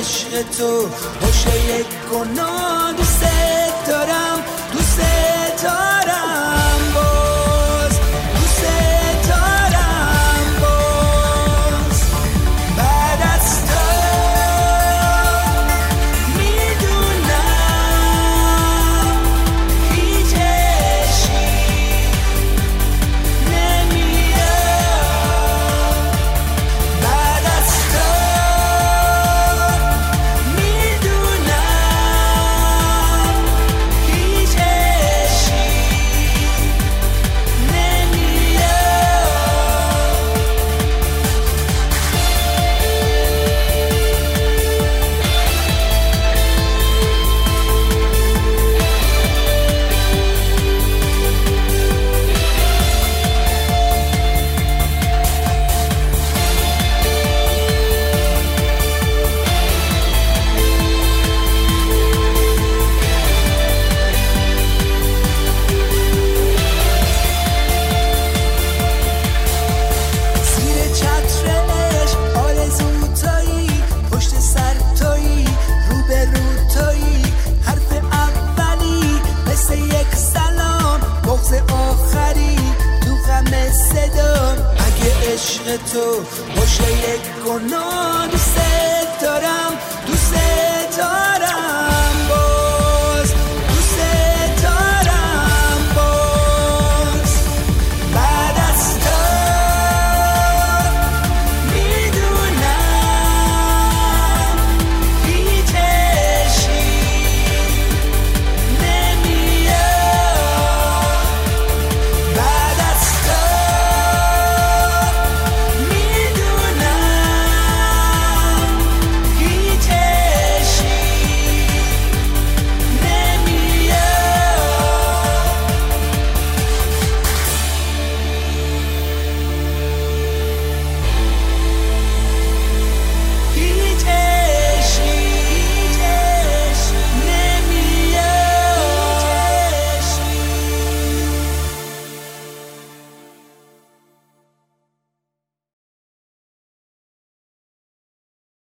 عشق تو حشه گناه دوست دارم دوست دارم. صدام. اگه عشق تو باشه یک گناه دوست دارم